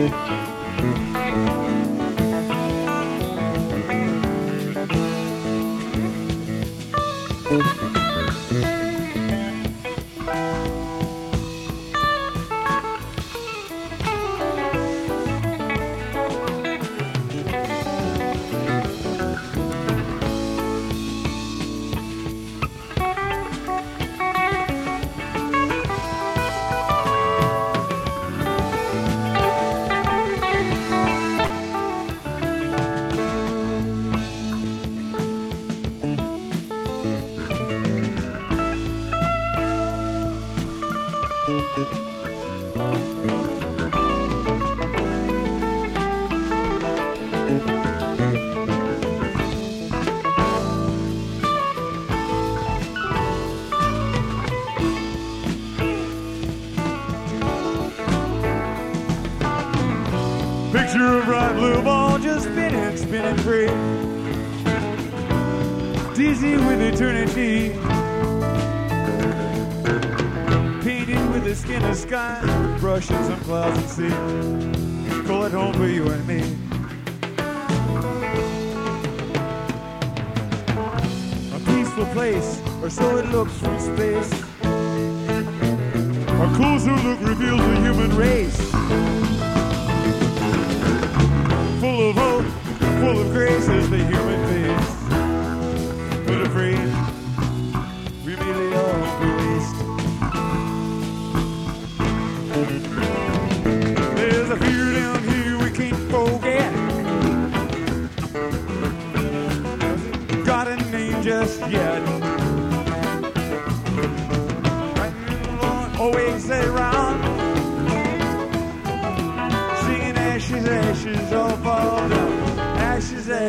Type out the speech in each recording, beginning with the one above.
Picture blue ball just spinning, spinning free. Dizzy with eternity. Painted with the skin of sky, brushing some clouds and sea. Call it home for you and me. A peaceful place, or so it looks from space. A closer look reveals the human race. Full of grace as the human face. But afraid, we lay all to. There's a fear down here we can't forget. Got a name just yet. Always around singing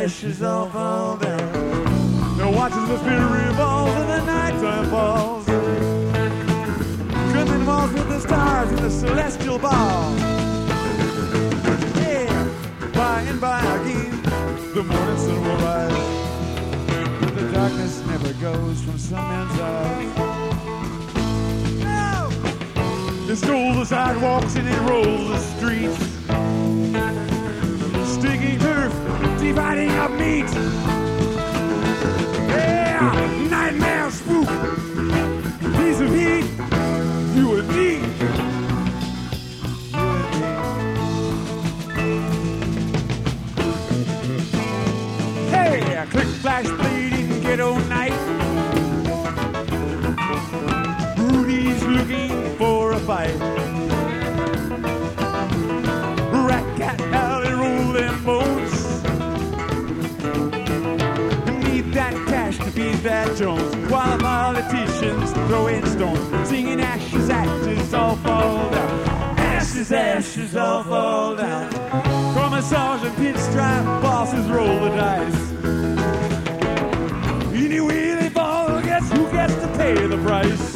Ashes, all fall down. Now watches the spirit revolve and the nighttime falls. Trimming walls with the stars in the celestial ball. Yeah, by and by again, the morning sun will rise. But the darkness never goes from some man's eyes. They stole the sidewalks and it rolls the streets sticky turf, dividing up meat. Yeah, nightmare spook, piece of heat, you and me. Hey, click, flash, bleeding, ghetto night. Beat that Jones. While politicians throwing stones, singing ashes, ashes all fall down. Ashes, ashes all fall down. Commissars and pinstripe bosses roll the dice. Anyway, they fall. Guess who gets to pay the price?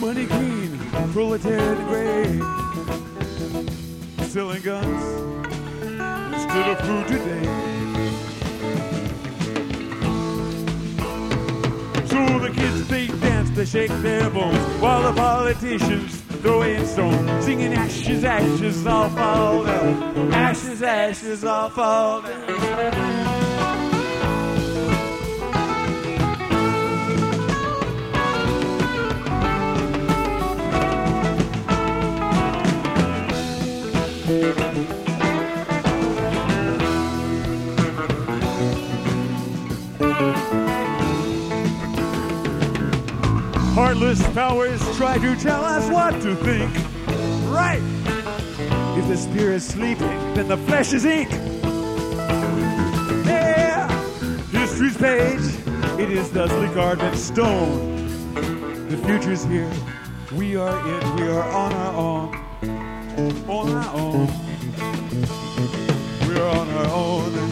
Money queen, proletariat gray selling guns instead of food today. Kids they dance, they shake their bones, while the politicians throw in stones, singing ashes, ashes, all fall down. Ashes, ashes, all fall down. Heartless powers try to tell us what to think. Right! If the spirit's sleeping, then the flesh is ink. Yeah! History's page, it is thusly carved in stone. The future's here. We are it, we are on our own. On our own. We're on our own.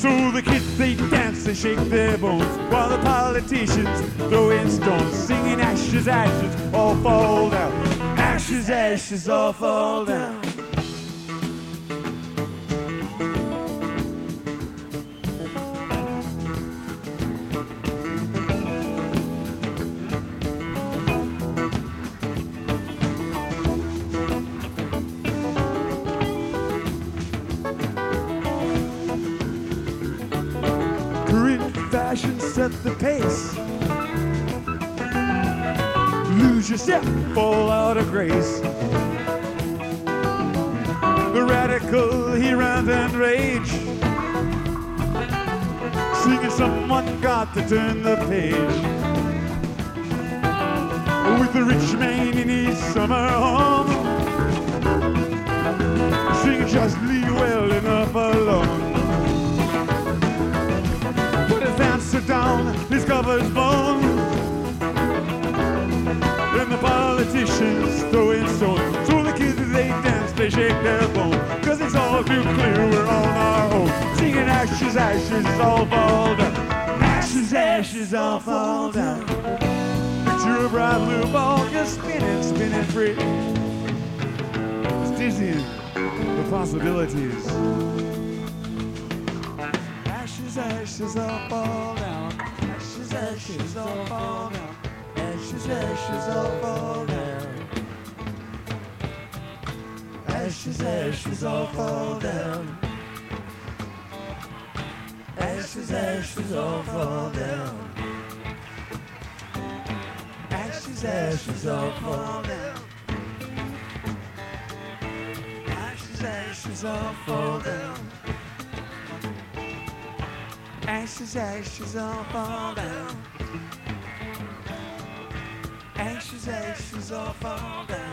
So the kids they dance and shake their bones while the politicians throw in stones, singing ashes, ashes, all fall down. Ashes, ashes, all fall down. Set the pace. Lose yourself, fall out of grace. The radical, he rant and rage. Singing someone got to turn the page. With the rich man in his summer home. His cover's. Then the politicians throw in stones. So the kids, they dance, they shake their bone. Cause it's all too clear, we're on our own. Singing ashes, ashes, all fall down. Ashes, ashes, all fall down. Picture a bright blue ball just spinning, spinning free. It's dizzying, the possibilities. Ashes, ashes, all fall down ashes. Ashes, all fall down. Ashes, ashes all fall down. Ashes, ashes all fall down. Ashes. Ashes all fall down. Ashes, ashes all fall down. Ashes, ashes all fall down. ashes, ashes of all that.